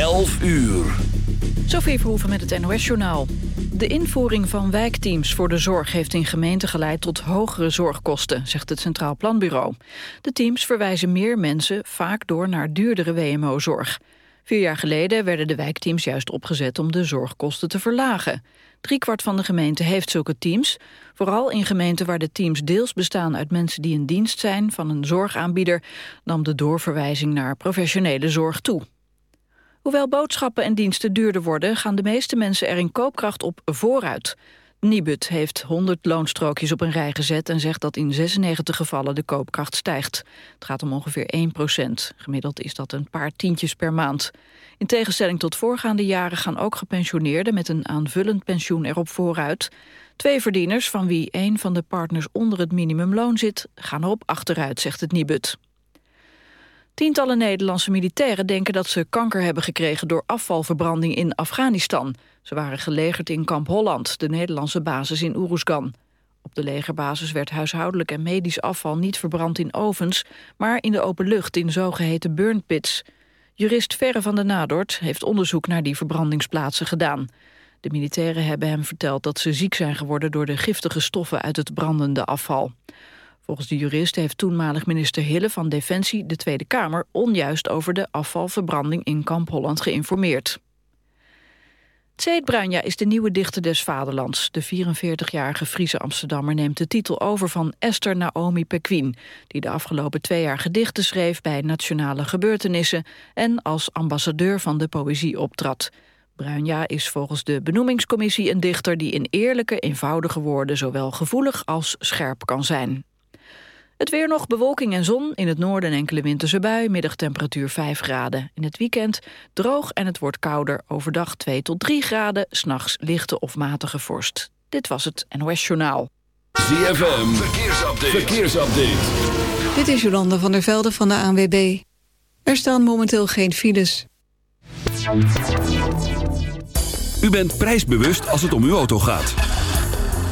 11 uur. Sophie Verhoeven met het NOS-journaal. De invoering van wijkteams voor de zorg heeft in gemeenten geleid tot hogere zorgkosten, zegt het Centraal Planbureau. De teams verwijzen meer mensen vaak door naar duurdere WMO-zorg. Vier jaar geleden werden de wijkteams juist opgezet om de zorgkosten te verlagen. Driekwart van de gemeente heeft zulke teams. Vooral in gemeenten waar de teams deels bestaan uit mensen die in dienst zijn van een zorgaanbieder, nam de doorverwijzing naar professionele zorg toe. Hoewel boodschappen en diensten duurder worden... gaan de meeste mensen er in koopkracht op vooruit. Nibud heeft 100 loonstrookjes op een rij gezet... en zegt dat in 96 gevallen de koopkracht stijgt. Het gaat om ongeveer 1 procent. Gemiddeld is dat een paar tientjes per maand. In tegenstelling tot voorgaande jaren gaan ook gepensioneerden... met een aanvullend pensioen erop vooruit. Twee verdieners, van wie één van de partners onder het minimumloon zit... gaan erop achteruit, zegt het Nibud. Tientallen Nederlandse militairen denken dat ze kanker hebben gekregen door afvalverbranding in Afghanistan. Ze waren gelegerd in kamp Holland, de Nederlandse basis in Oeruzgan. Op de legerbasis werd huishoudelijk en medisch afval niet verbrand in ovens, maar in de open lucht in zogeheten burnpits. Jurist Verre van de Nadort heeft onderzoek naar die verbrandingsplaatsen gedaan. De militairen hebben hem verteld dat ze ziek zijn geworden door de giftige stoffen uit het brandende afval. Volgens de jurist heeft toenmalig minister Hille van Defensie de Tweede Kamer onjuist over de afvalverbranding in Kamp Holland geïnformeerd. Tseet Bruinja is de nieuwe dichter des vaderlands. De 44-jarige Friese Amsterdammer neemt de titel over van Esther Naomi Pequin... die de afgelopen twee jaar gedichten schreef bij nationale gebeurtenissen... en als ambassadeur van de poëzie optrad. Bruinja is volgens de benoemingscommissie een dichter... die in eerlijke, eenvoudige woorden zowel gevoelig als scherp kan zijn. Het weer nog bewolking en zon. In het noorden enkele winterse bui. Middagtemperatuur 5 graden. In het weekend droog en het wordt kouder. Overdag 2 tot 3 graden. S'nachts lichte of matige vorst. Dit was het NOS Journaal. ZFM. Verkeersupdate. Verkeersupdate. Dit is Jolanda van der Velde van de ANWB. Er staan momenteel geen files. U bent prijsbewust als het om uw auto gaat.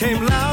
Came loud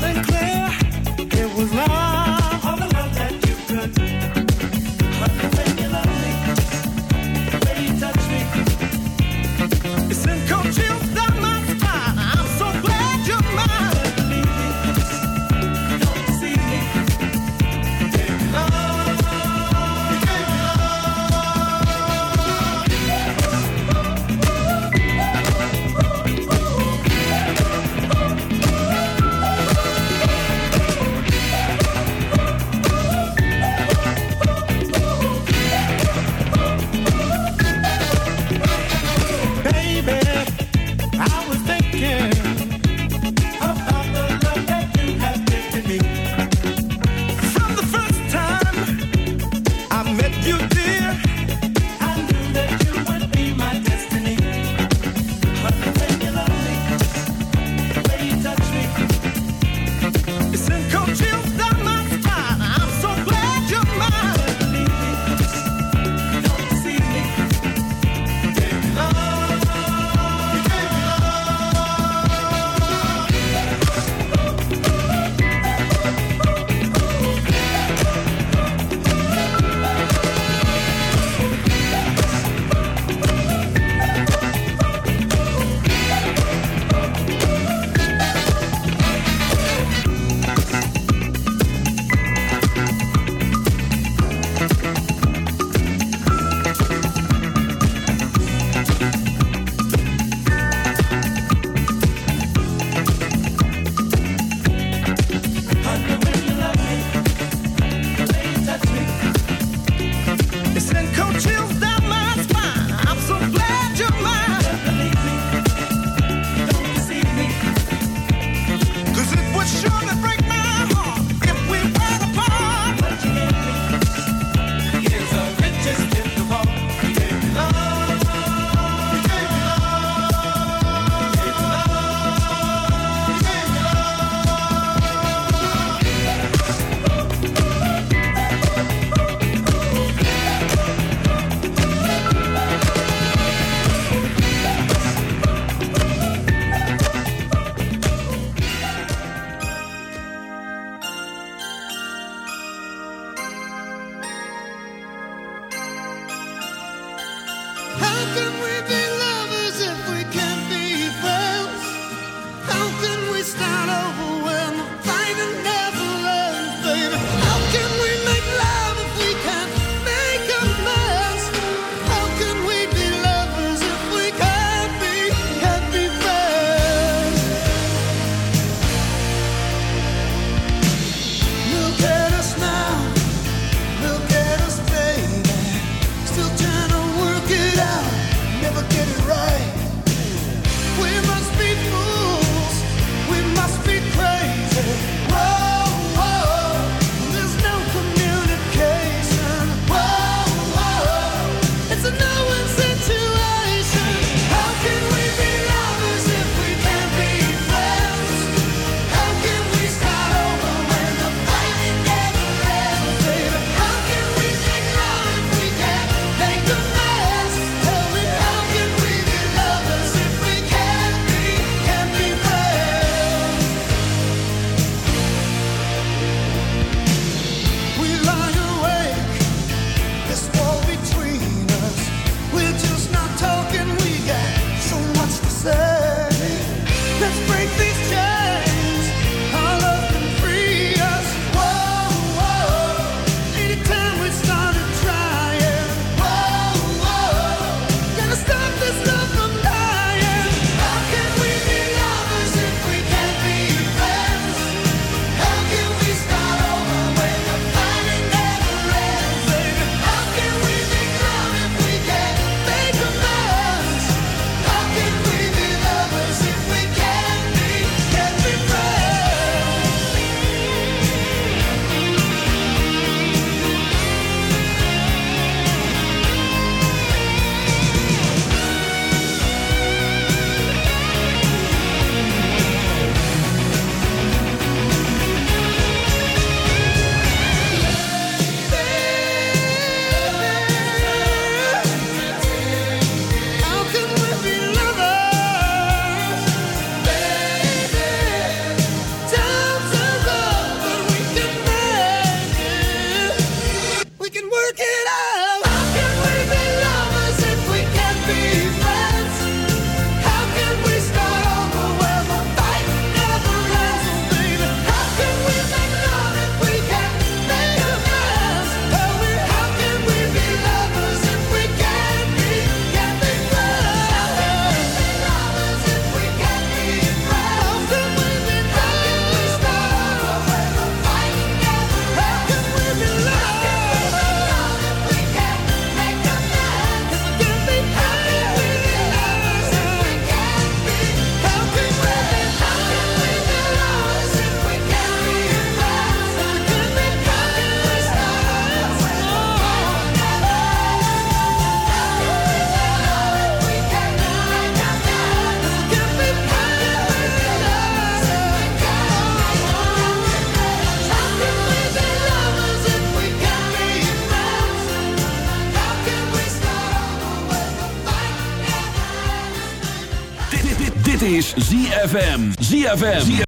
ZFM. ZFM.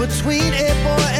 Between a boy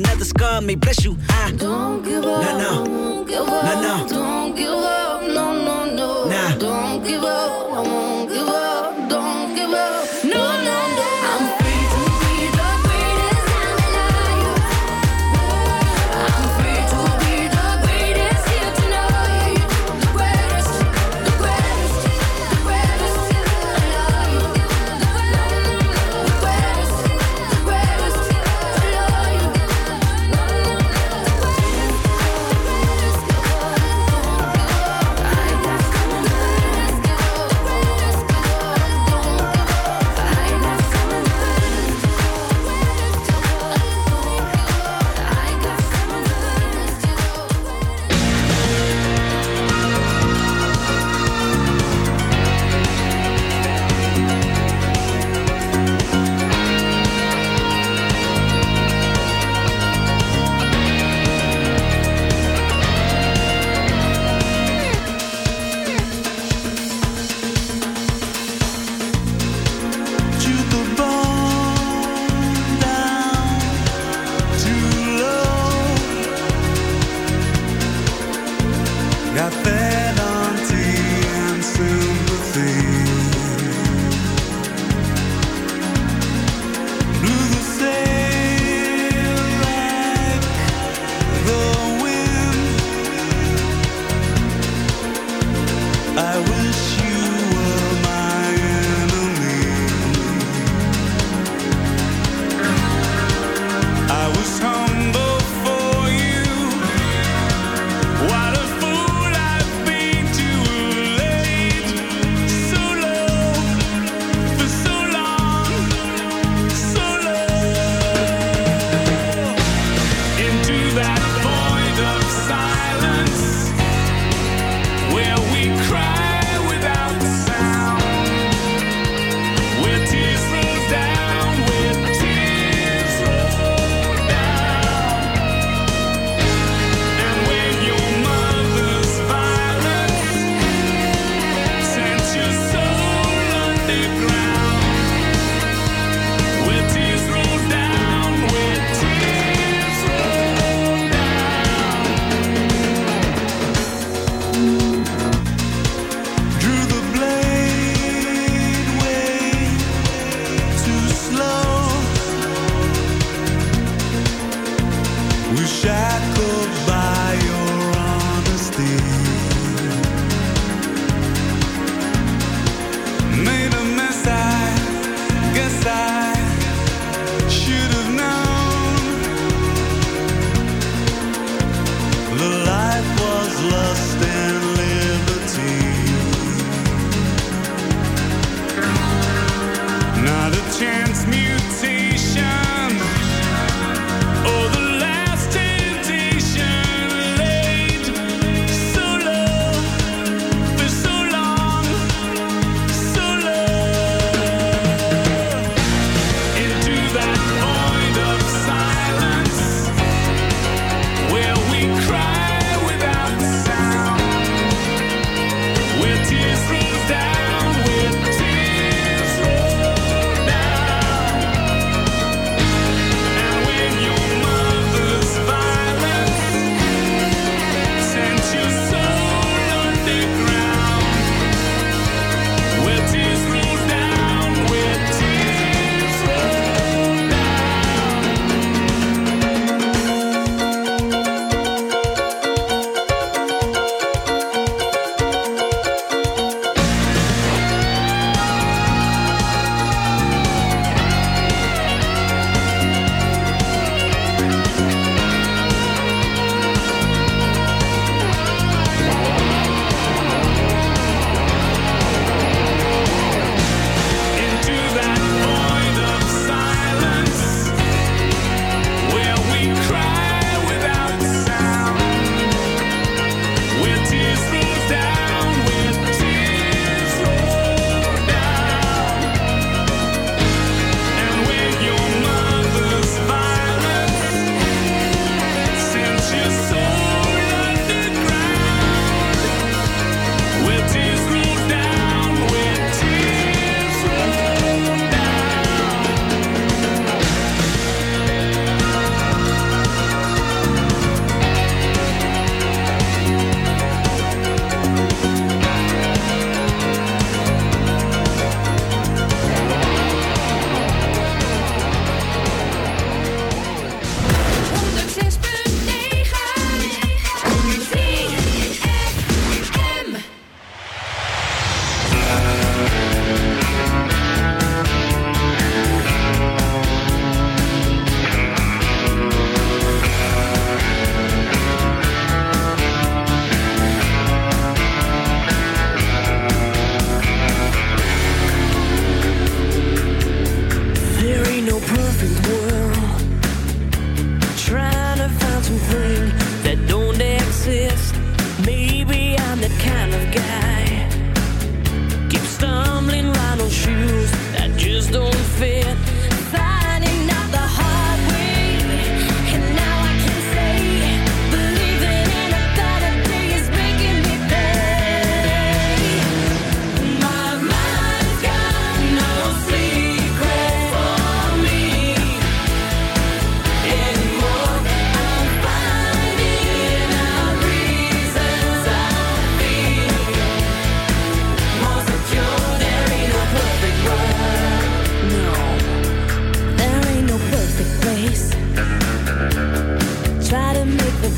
another scar may bless you. I don't give up. Nah, nah.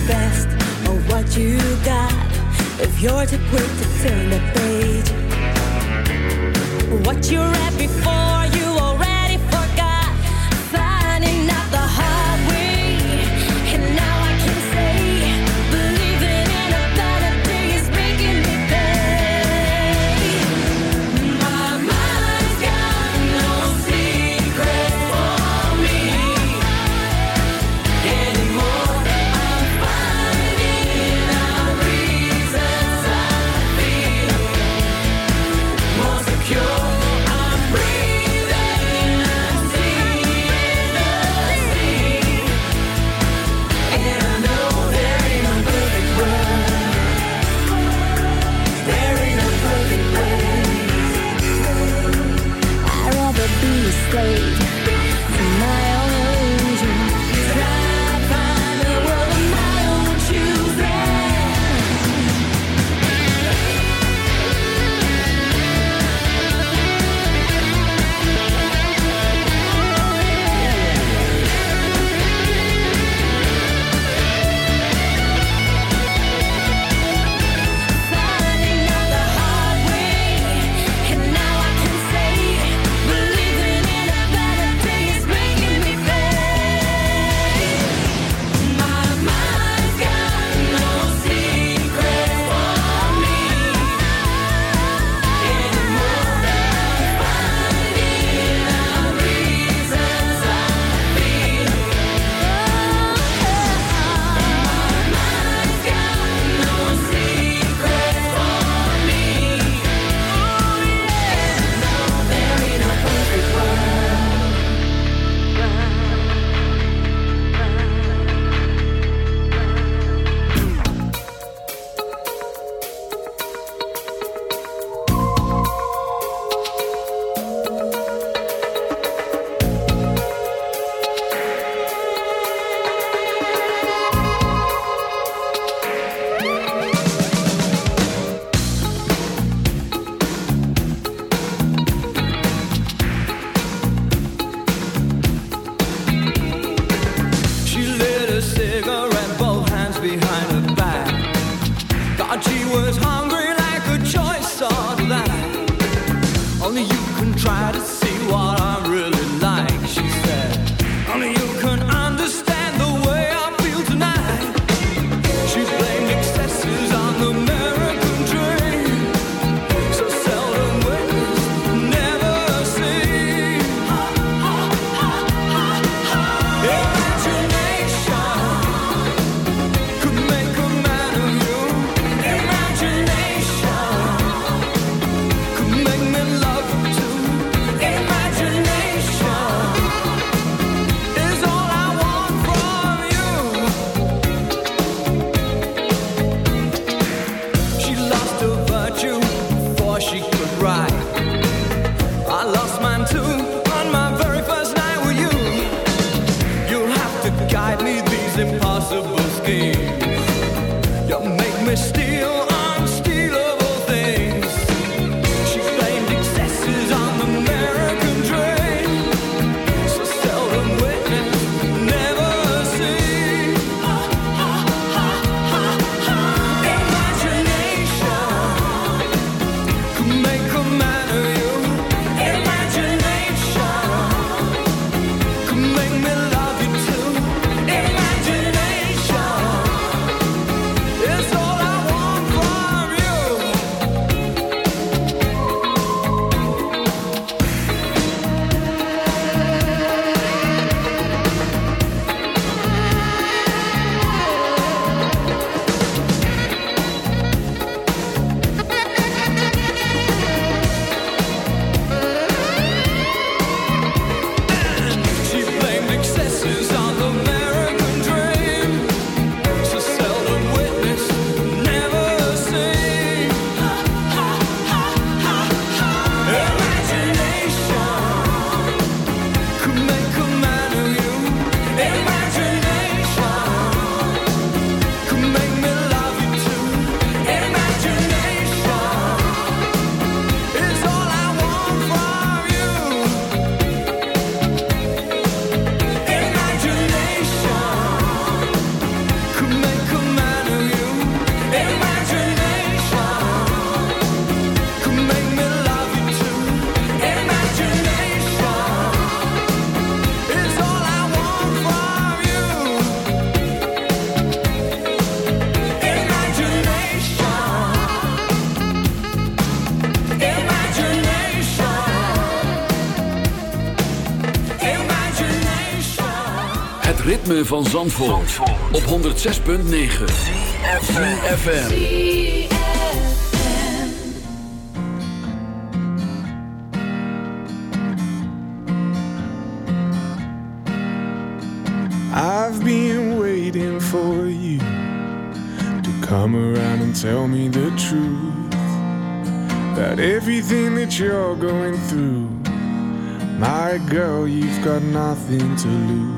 best what you got if you're too quick to turn the page. What you're at before. Van Zandvoort, op 106.9 FM. I've been waiting for you to come around and tell me the truth about everything that you're going through. My girl, you've got nothing to lose.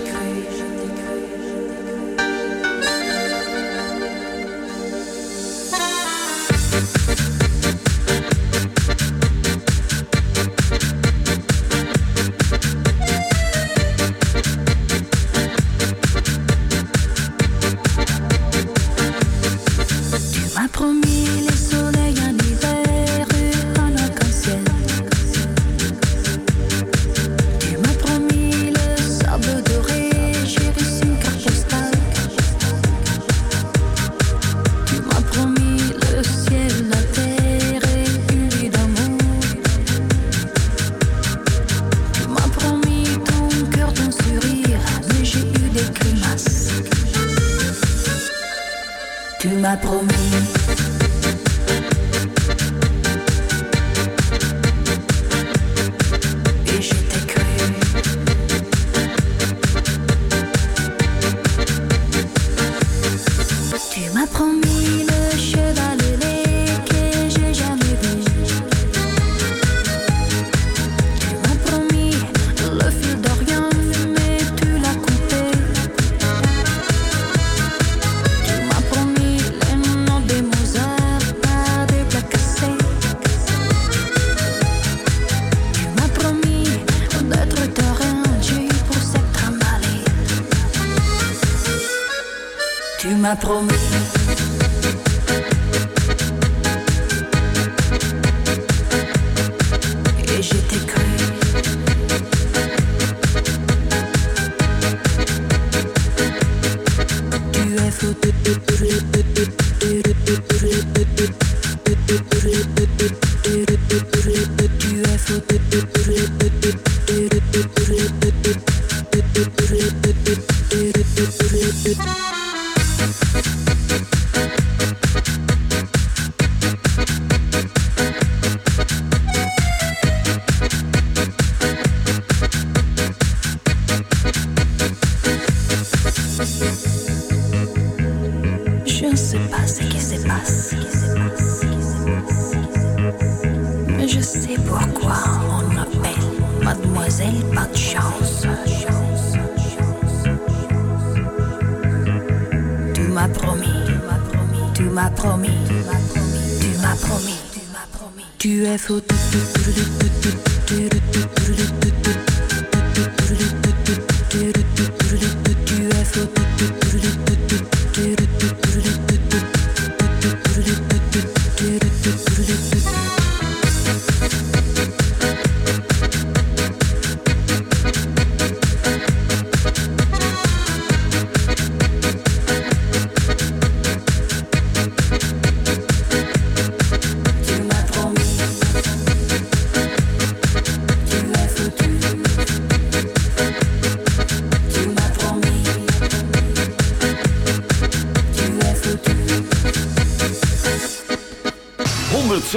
promis.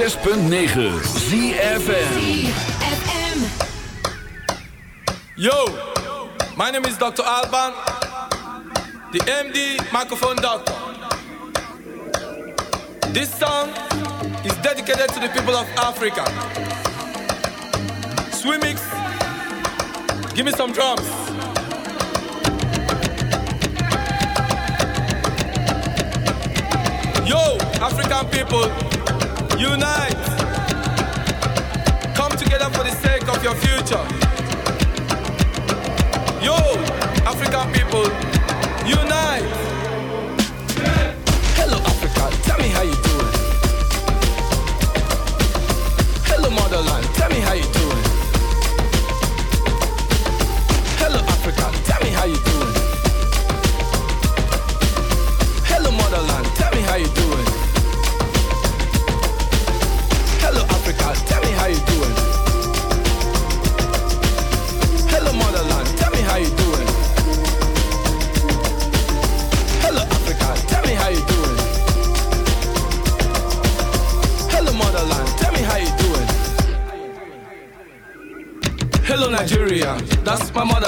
106.9 ZFM. Yo, my name is Dr. Alban, the MD microphone doctor. This song is dedicated to the people of Africa. Swimmix, give me some drums. Yo, African people. Unite. Come together for the sake of your future. Yo, African people, unite. Hello, Africa, tell me how you doing. Hello, motherland, tell me how you.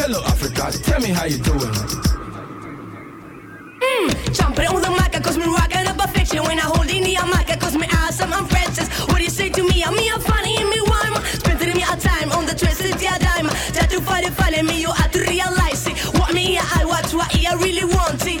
Hello, Africa, tell me how you doing. Mm, jumping on the mic, cause me rocking up a fiction. When I hold in the mic, cause me awesome, I'm Francis. What do you say to me? I'm me, I'm funny, and me rhyme. Spending me a time on the twisted yeah dime. Try to find it, find me, you have to realize it. What me, I watch, what I really want it.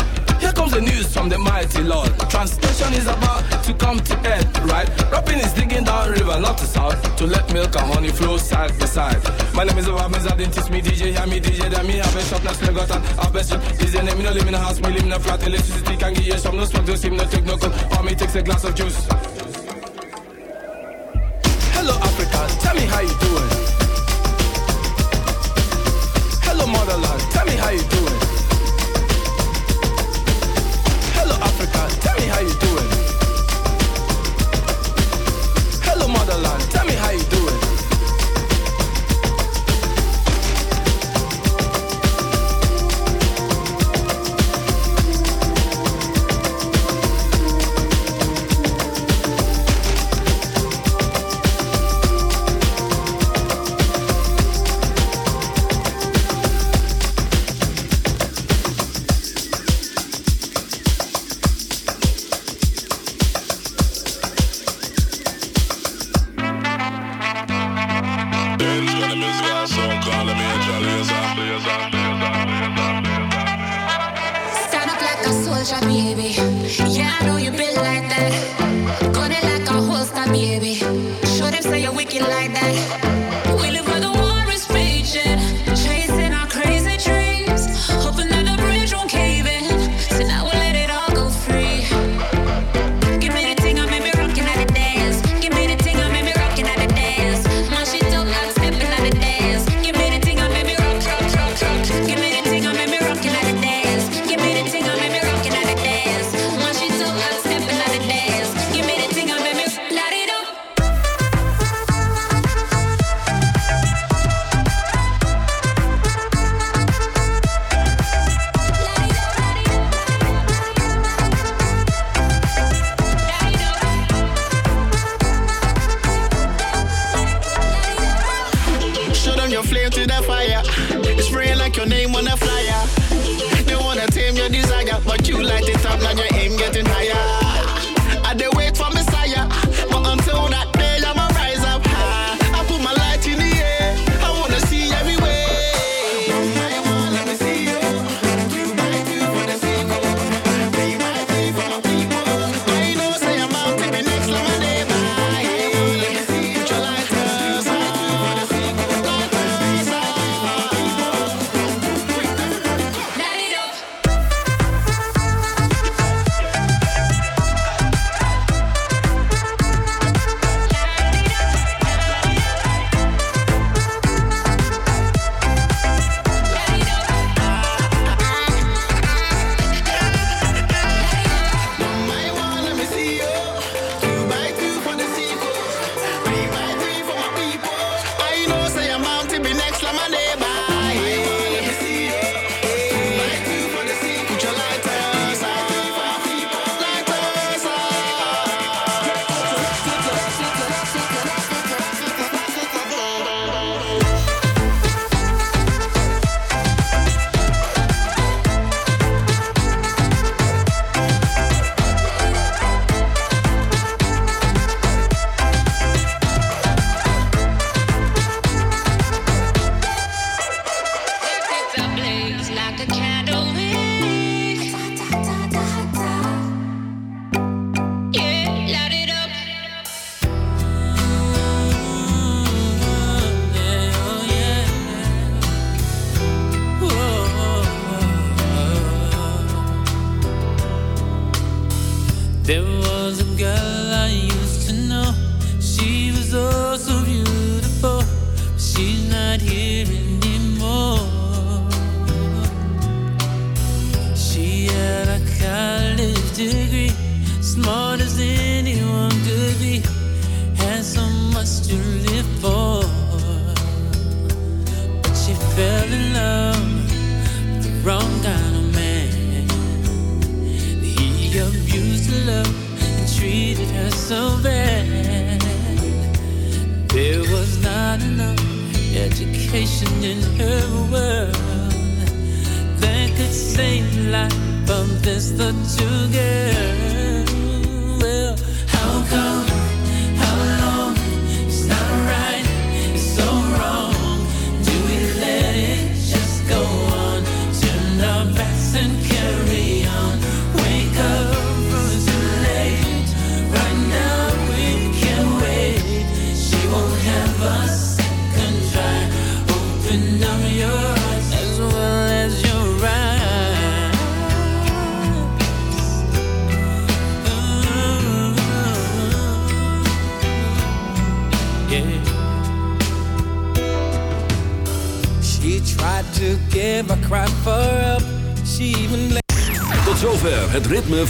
From the mighty Lord. Translation is about to come to end, right? Rapping is digging down river, not to south, to let milk and honey flow side by side. My name is Obama, I didn't teach me DJ, hear me DJ, then me have a shop, now still got an have best shop. The name, me no live in a house, me live in a flat, electricity can give you some, no smoke, no steam, no take no cold, or me takes a glass of juice. Hello Africa, tell me how you doing.